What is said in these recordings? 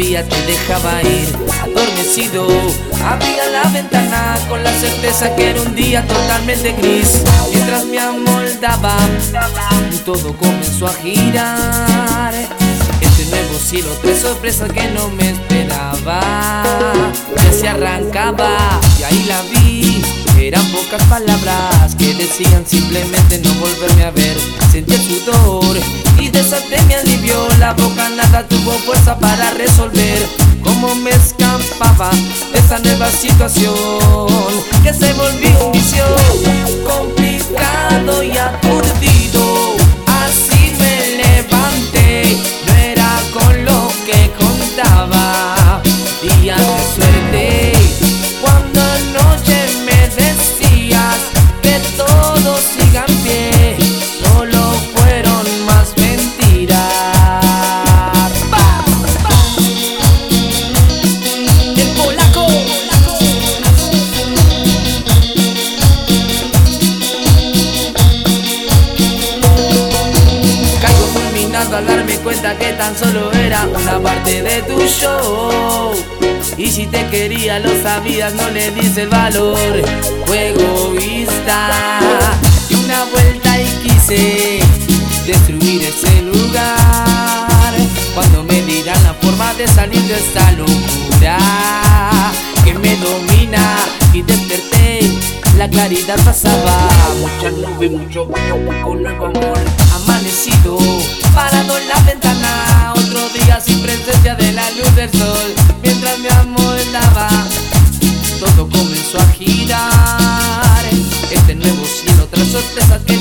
be a sabías no le dice el valor. Juego vista Y una vuelta y quise Destruir ese lugar. Cuando me dirán la forma de salir de esta locura Que me domina y desperté La claridad pasaba. Mucha nube, mucho brillo, poco nuevo amor Amanecido, parado en la ventana Otro día sin presencia de la luz del sol. Mientras mi amor estaba a girar. Este nuevo cielo, otras sorpresas que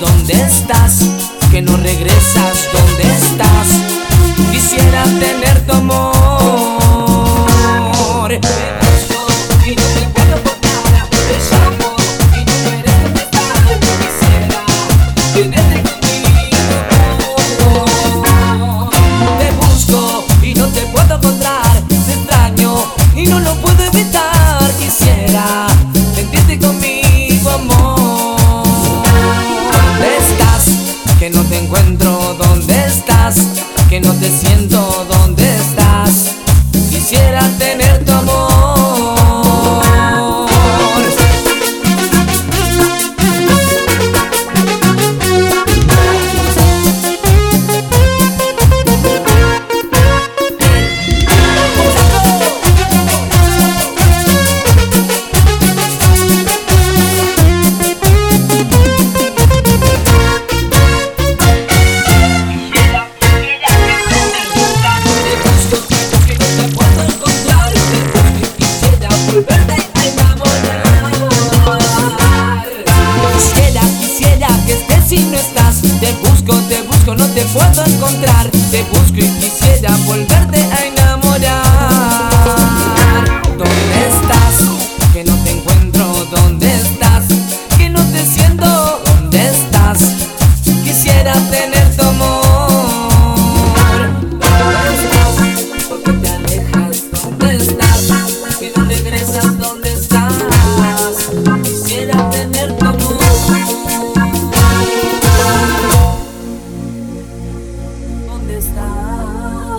¿Dónde estás? Que no regresas,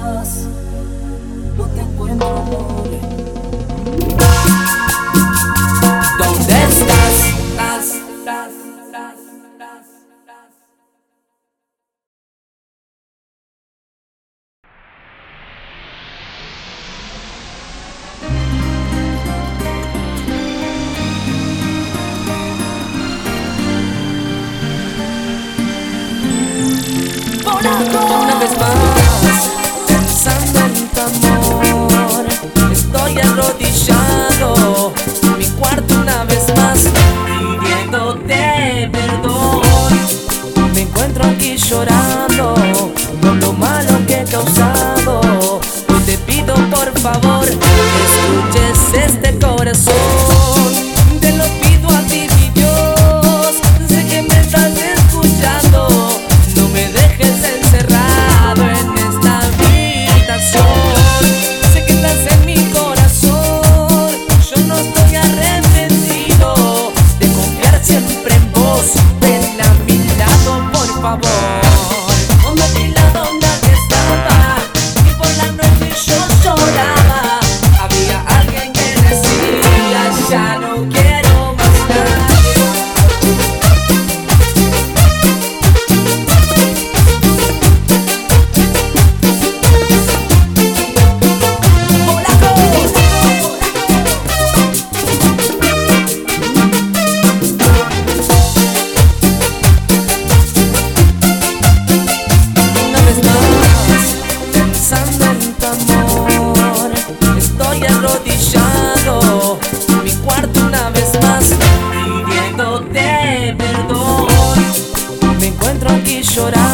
estás? chorar.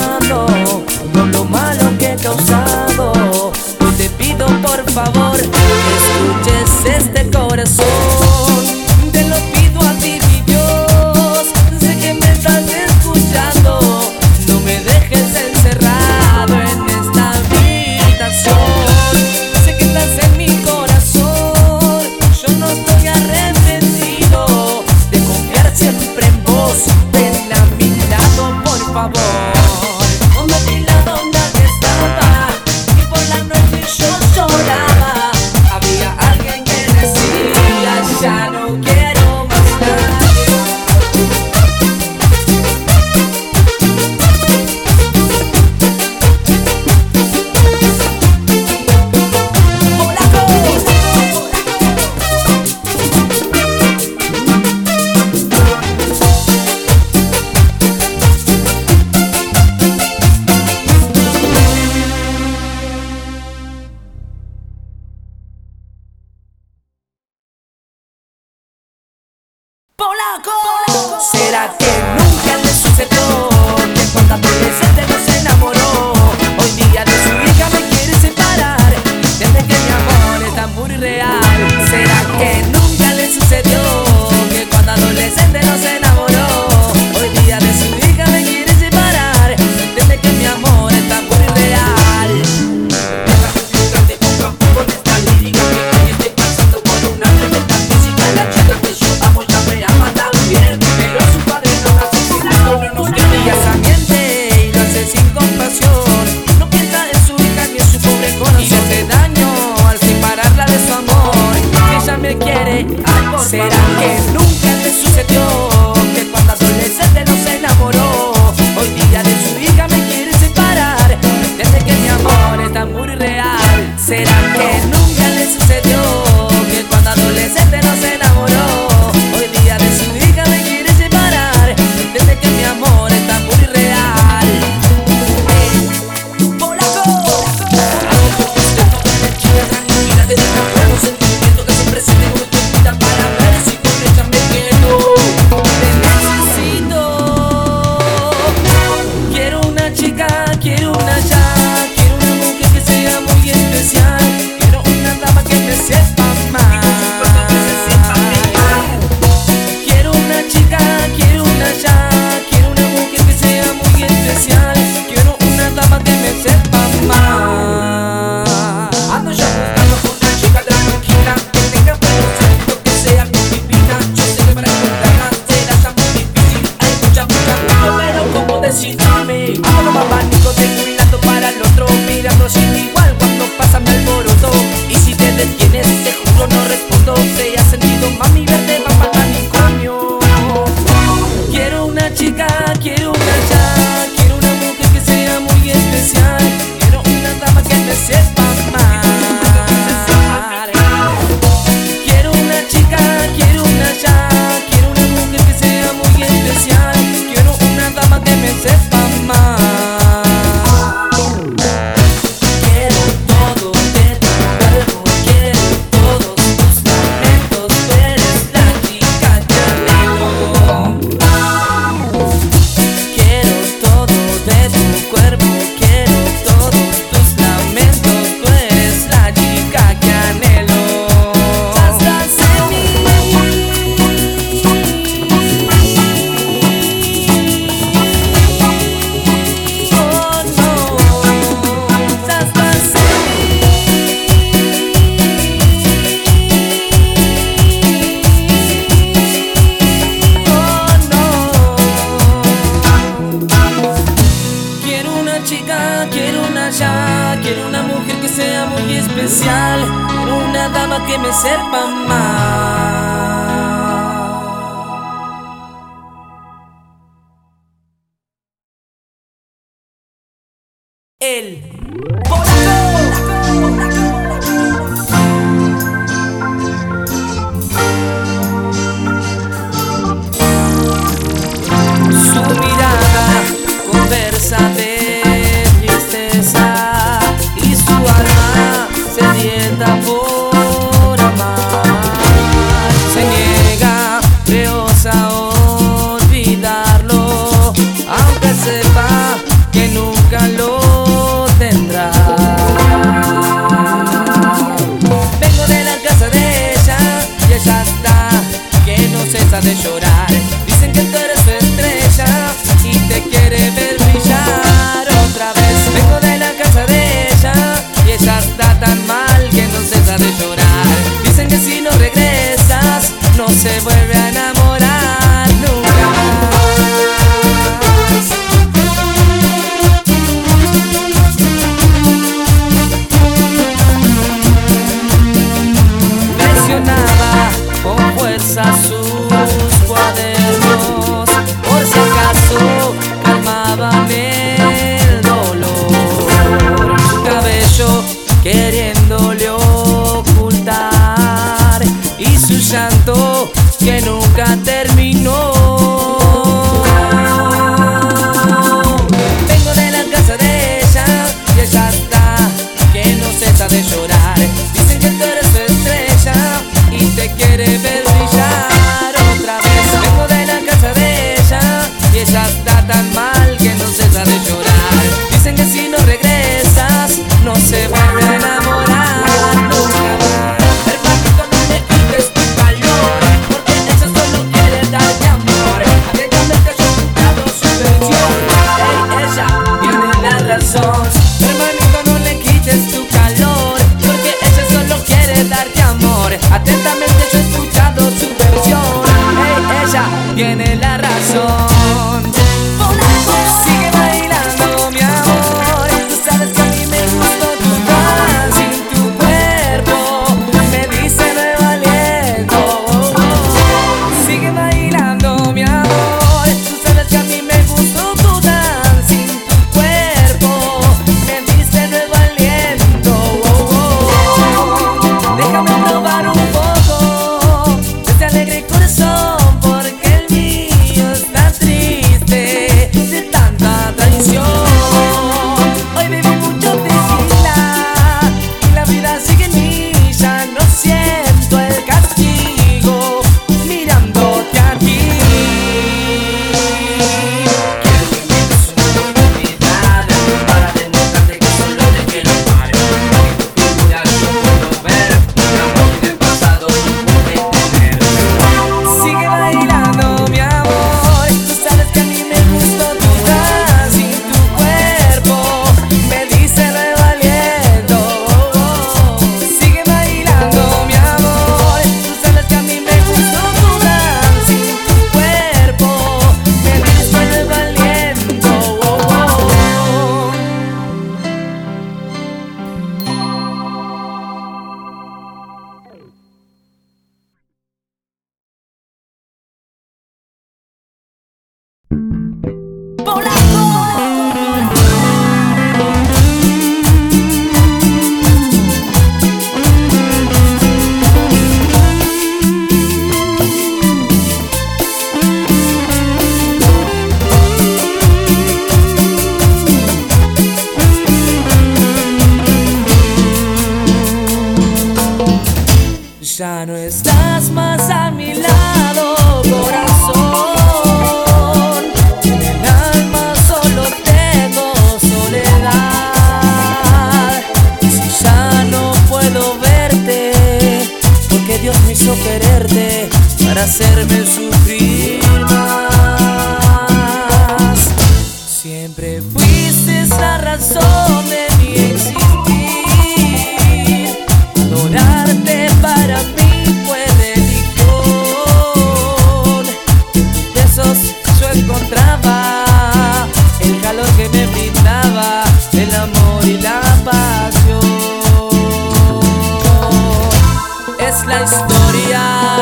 La historia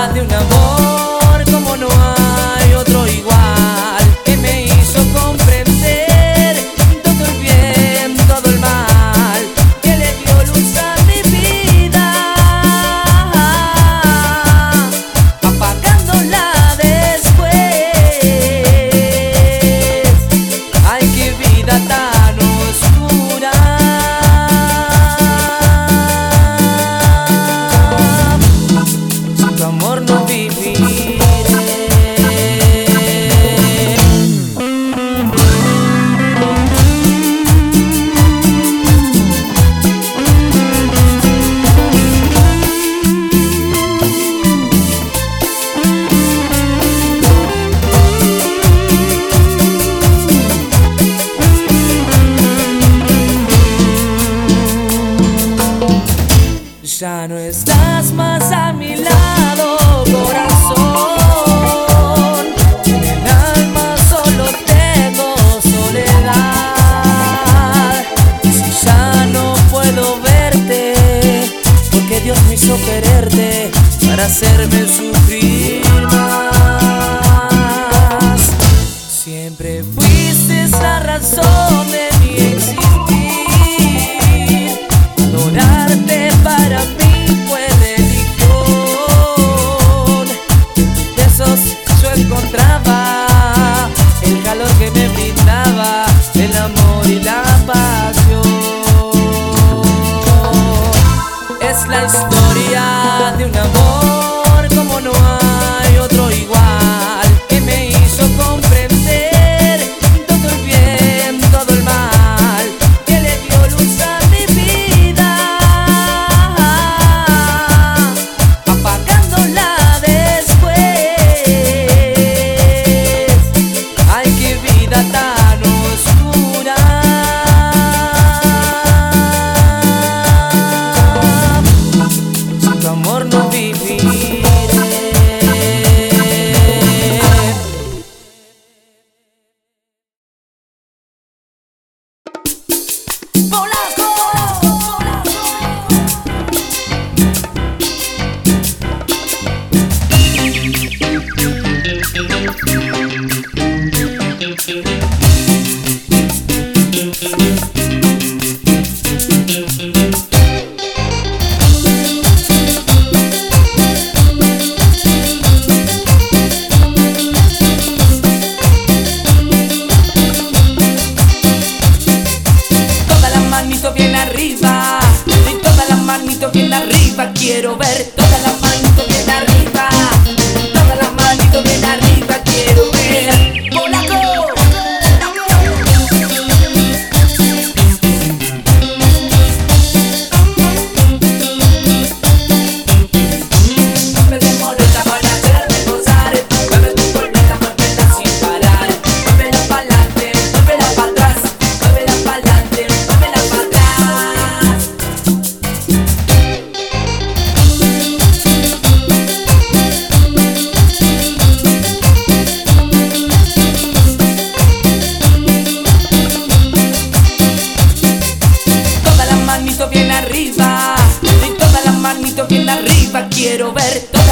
Quiero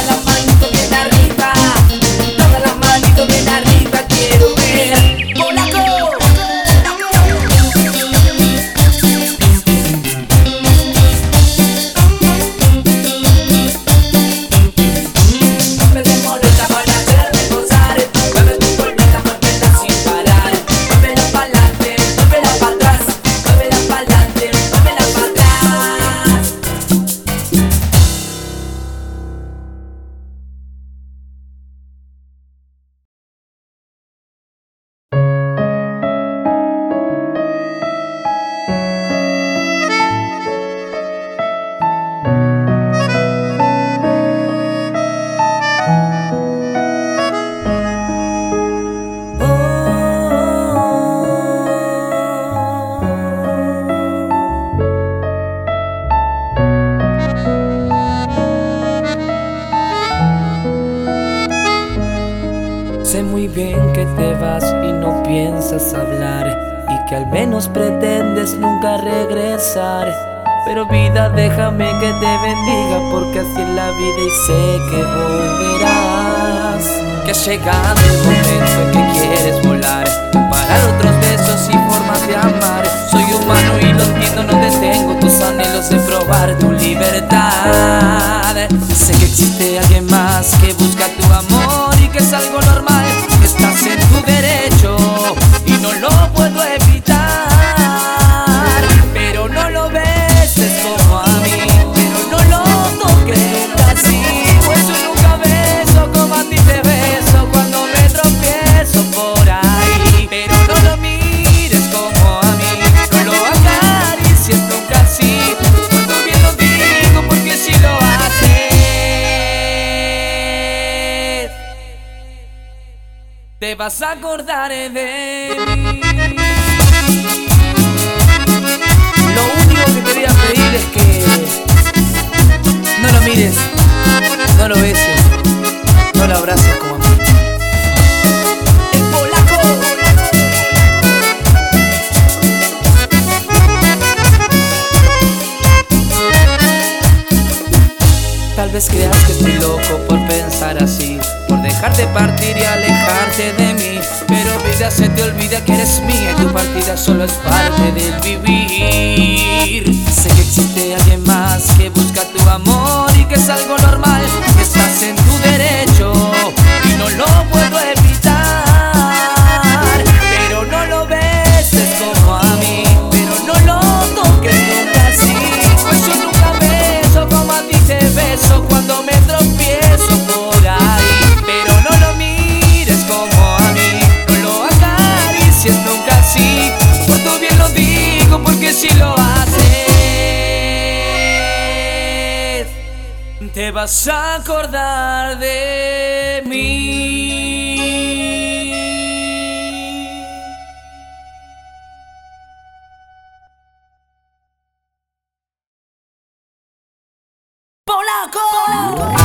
siempre vas a acordar de mí. Lo único que te voy a pedir es que no lo mires, no lo beses, no lo abraces como a mí. El polaco. Tal vez creas que estoy loco por pensar así por dejarte partir y alejarte de mí. Pero vida se te olvida que eres mía y tu partida solo es parte del vivir. Sé que existe alguien más que busca tu amor y que es algo normal. si lo haces, te vas a acordar de mí. Polaco. Polaco.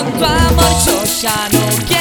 tanto amor yo ya no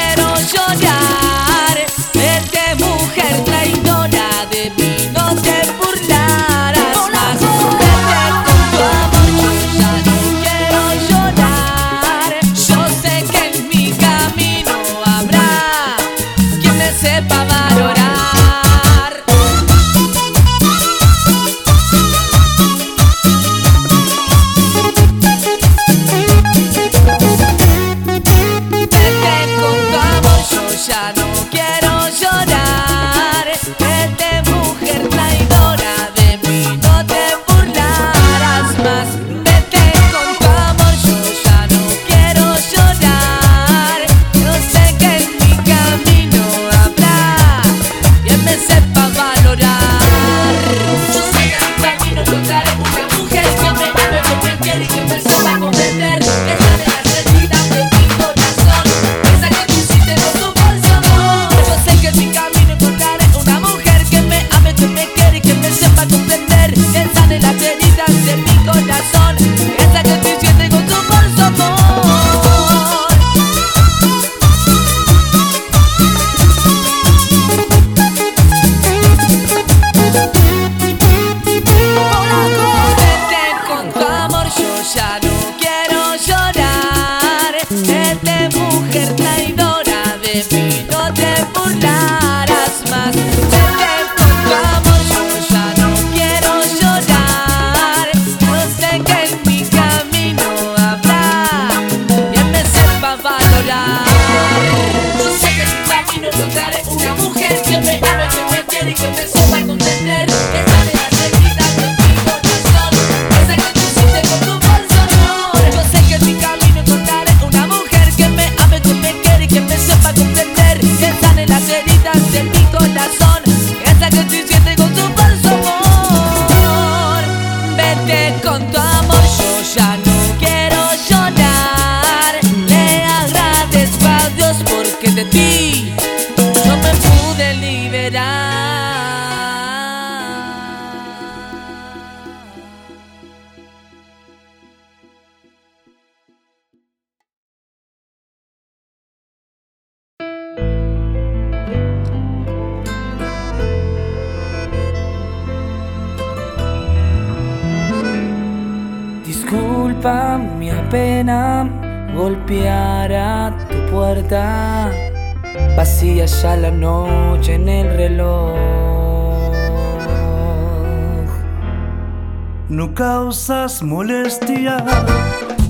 No causas molestia,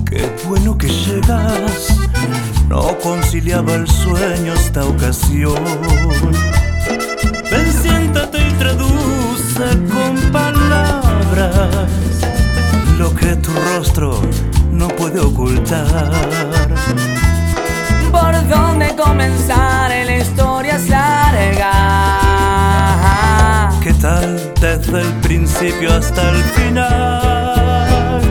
qué bueno que llegas. No conciliaba el sueño esta ocasión. Ven, siéntate y traduce con palabras lo que tu rostro no puede ocultar. ¿Por dónde comenzar? La historia es larga. ¿Qué tal desde el principio hasta el final?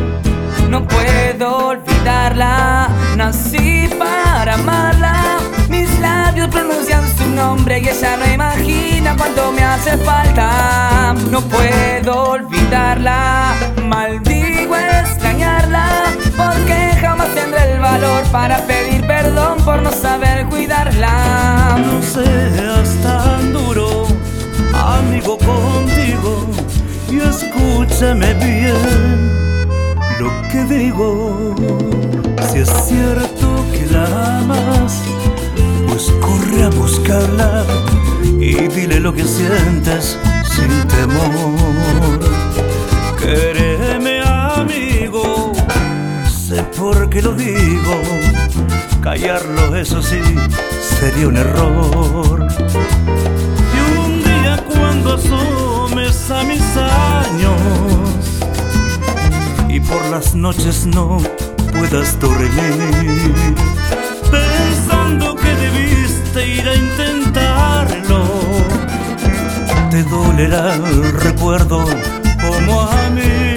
No puedo olvidarla, nací para amarla. Mis labios pronuncian su nombre y ella no imagina cuánto me hace falta. No puedo olvidarla, maldigo extrañarla, Si es cierto que la amas, pues corre a buscarla y dile lo que sientes sin temor. Quéreme, amigo, sé por qué lo digo. Callarlo, eso sí, sería un error. Las noches no puedas dormir, pensando que debiste ir a intentarlo, te dolerá el recuerdo como a mí.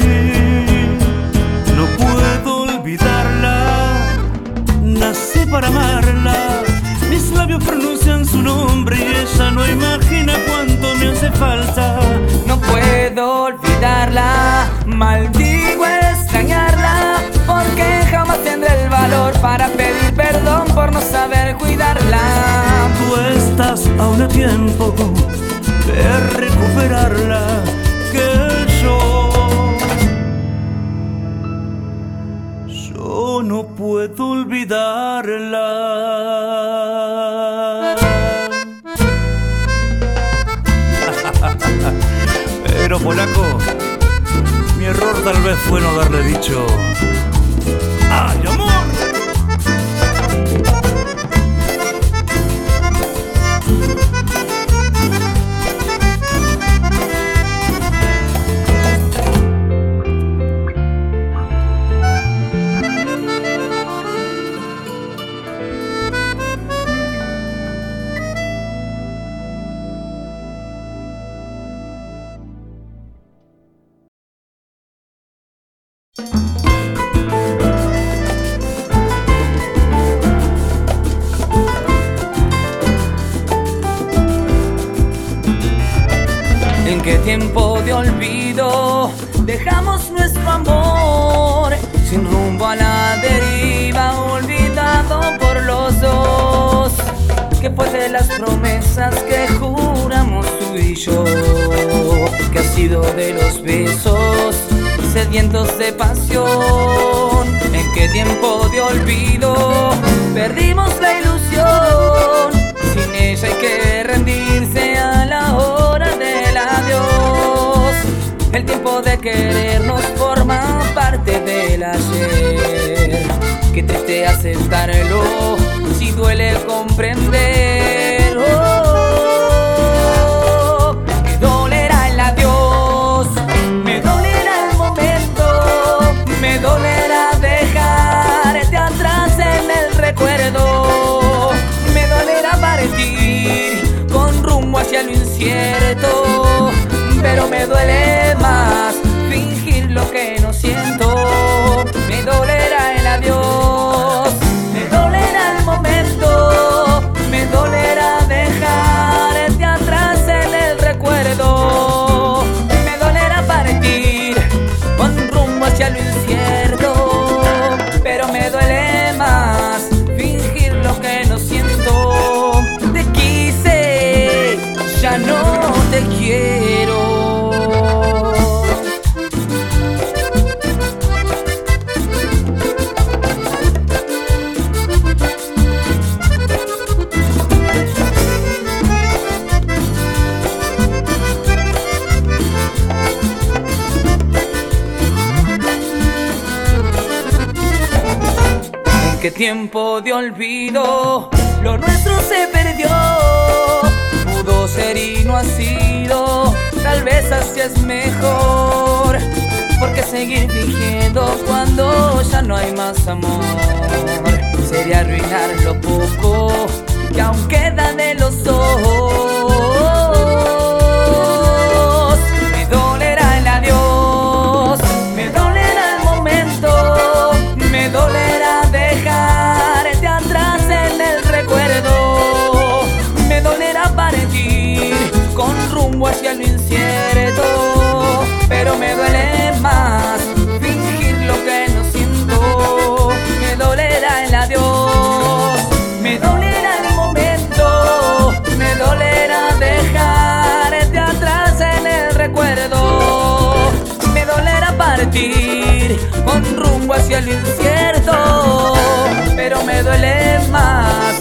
No puedo olvidarla, nací para amarla. Mis labios pronuncian su nombre y ella no imagina cuánto me hace falta. No puedo olvidarla, maldigo extrañarla, porque jamás tendré el valor para pedir perdón por no saber cuidarla. Tú estás aún a tiempo de recuperarla, fue no darle dicho. tiempo de olvido, lo nuestro se perdió. Pudo ser y no ha sido, tal vez así es mejor. Porque seguir fingiendo cuando ya no hay más amor sería arruinar lo poco que aún queda de los dos. partir con rumbo hacia el incierto, pero me duele más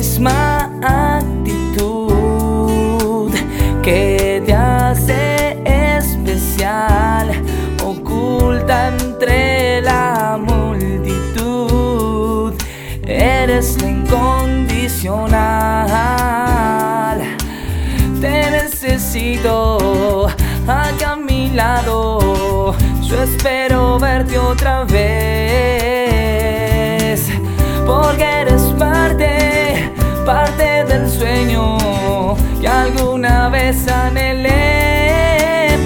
misma actitud que te hace especial, oculta entre la multitud, eres la incondicional. Te necesito acá a mi lado, yo espero verte otra vez, porque eres alguna vez anhelé.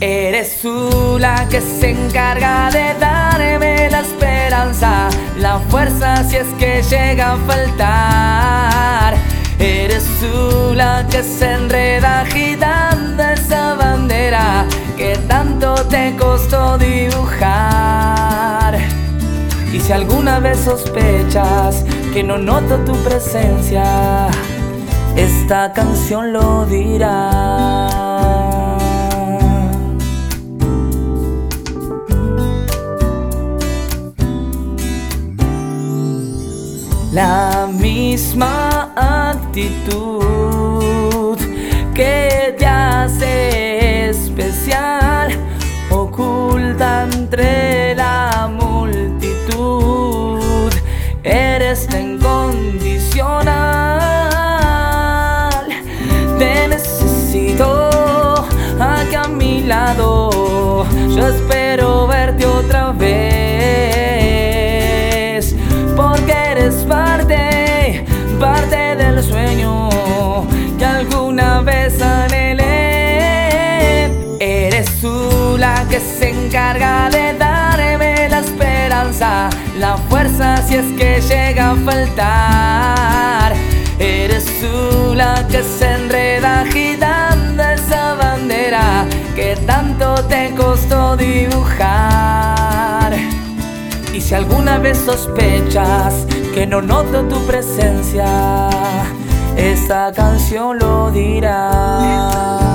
Eres tú la que se encarga de darme la esperanza, la fuerza si es que llega a faltar. Eres tú la que se enreda agitando esa bandera que tanto te costó dibujar. Y si alguna vez sospechas que no noto tu presencia, esta canción lo dirá. La misma actitud que te hace especial, oculta entre la multitud, yo espero verte otra vez, porque eres parte, parte del sueño que alguna vez anhelé. Eres tú la que se encarga de darme la esperanza, la fuerza si es que llega a faltar. Eres tú la que se enreda agitando que tanto te costó dibujar. Y si alguna vez sospechas que no noto tu presencia, esta canción lo dirá.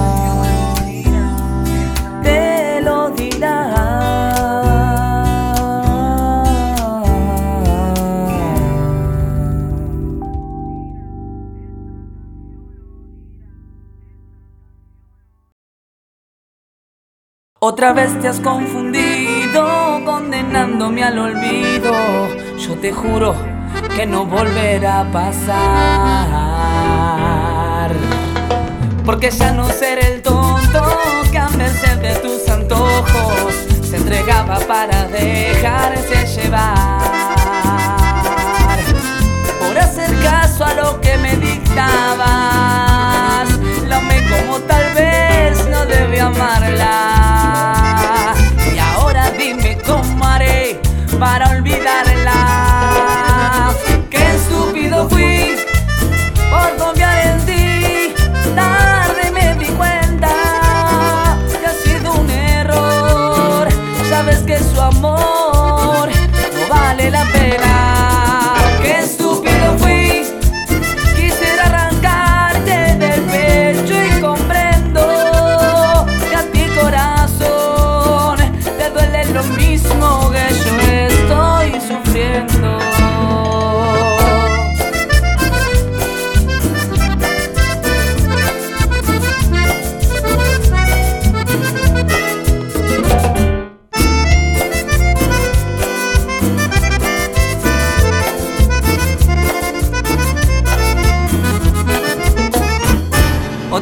Otra vez te has confundido, condenándome al olvido. Yo te juro que no volverá a pasar. Porque ya no seré el tonto que a merced de tus antojos se entregaba para dejarse llevar. Por hacer caso a lo que me dictabas,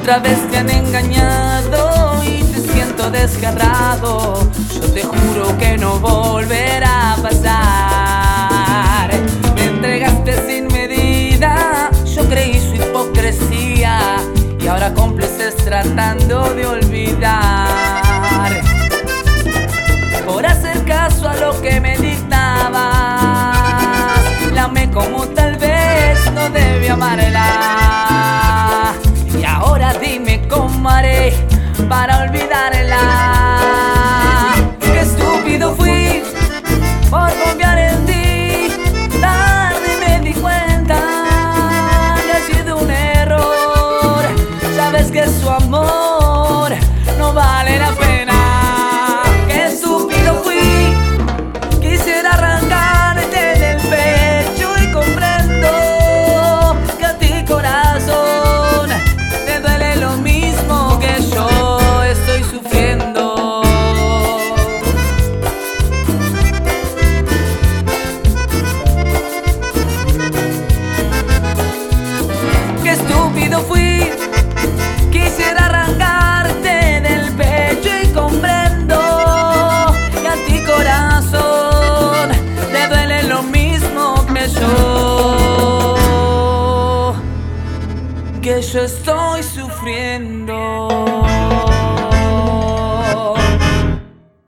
Otra vez te han engañado y te siento desgarrado. Yo te juro que no volverá a pasar. Me entregaste sin medida, yo creí su hipocresía y ahora cómplices tratando de olvidar. Por hacer caso a lo que me dictabas, la amé como tal